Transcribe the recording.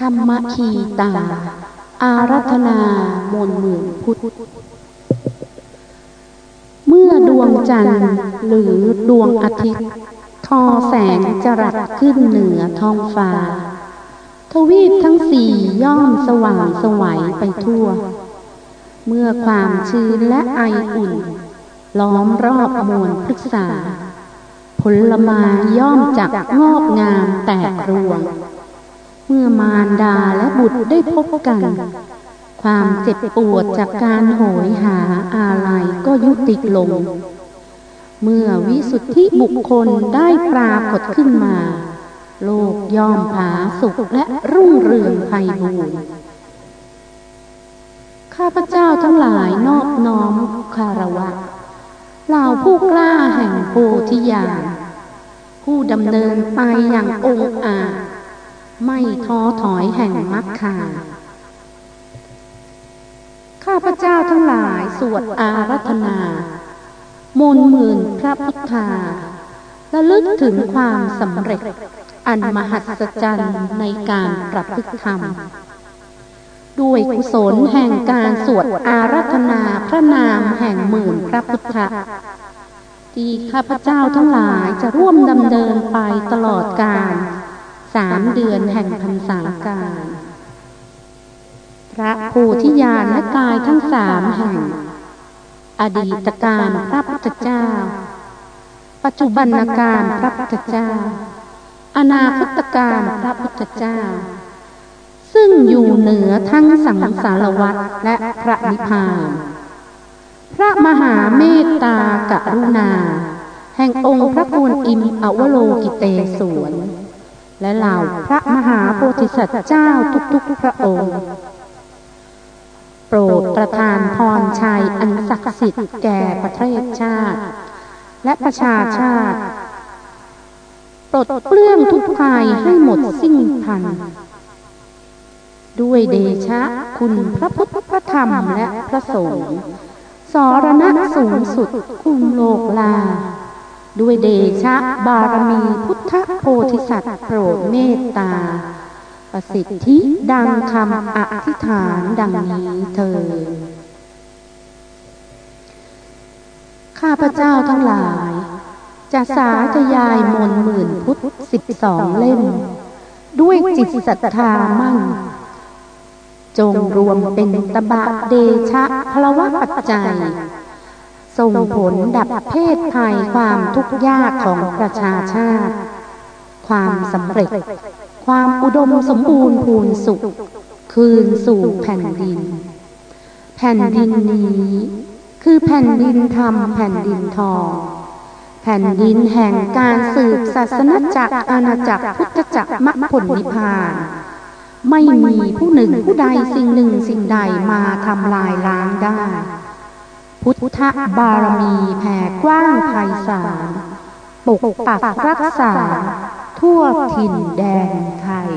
ธรรมคีตา อารัธนามนหมื่นพุทธ เมื่อดวงจันทร์หรือดวงอาทิตย์ ทอแสงจรัสขึ้นเหนือท้องฟ้า ทวีปทั้งสี่ย่อมสว่างสวัยไปทั่ว เมื่อความชื้นและไออุ่น ล้อมรอบมวลพฤกษา ผลไม้ย่อมจักงอกงามแตกรวง เมื่อมารดาและบุตรได้พบกัน ความเจ็บปวดจากการโหยหาอาลัยก็ยุติลง เมื่อวิสุทธิบุคคลได้ปรากฏขึ้นมา โลกย่อมผาสุขและรุ่งเรืองไพบูรณ์ข้าพเจ้าทั้งหลายนอบน้อมคารวะเหล่าผู้กล้าแห่งโพธิญาณผู้ดำเนินไปอย่างองอาจ ไม่ท้อถอยแห่งมรรคาข้าพเจ้าทั้งหลายสวดอารัธนา มนหมื่นพระพุทธาและลึกถึงความสำเร็จ อันมหัศจรรย์ในการประพฤติธรรม ด้วยกุศลแห่งการสวดอารัธนาพระนามแห่งหมื่นพระพุทธที่ข้าพเจ้าทั้งหลายจะร่วมดำเนินไปตลอดกาล สามเดือนแห่งพรรษาการพระโพธิญาณและกายทั้งสามแห่ง อดีตการพระพุทธเจ้า ปัจจุบันการพระพุทธเจ้า อนาคตการพระพุทธเจ้า ซึ่งอยู่เหนือทั้งสังสารวัฏและพระนิพพานพระมหาเมตตากรุณา แห่งองค์พระกวนอิมอวโลกิเตศวน และเหล่าพระมหาโพธิสัตว์เจ้าทุกๆพระองค์ โปรดประทานพรชัยอันศักดิ์สิทธิ์แก่ประเทศชาติ และประชาชาติปลดเปลื้องทุกภัยให้หมดสิ้นพัน ด้วยเดชะคุณพระพุทธพระธรรมและพระสงฆ์สรณะสูงสุดคุมโลกลา ด้วยเดชะบารมีพุทธโพธิสัตว์โปรดเมตตา ประสิทธิดังคำอธิษฐานดังนี้เธอ ข้าพเจ้าทั้งหลาย จะสาธยายมนหมื่นพุทธสิบสองเล่ม ด้วยจิตศรัทธามั่น จงรวมเป็นตบะเดชะพลวะปัจจัย ส่งผลดับเพศภัยความทุกข์ยากของประชาชาติ ความสำเร็จ ความอุดมสมบูรณ์พูนสุข คืนสู่แผ่นดิน แผ่นดินนี้ คือแผ่นดินธรรมแผ่นดินทอง แผ่นดินแห่งการสืบศาสนจักรอาณาจักรพุทธจักรมรรคผลนิพพานไม่มีผู้หนึ่งผู้ใดสิ่งหนึ่งสิ่งใดมาทำลายล้างได้ พุทธบารมีแผ่กว้างไพศาลปกปักรักษา ทั่วถิ่นแดนไทย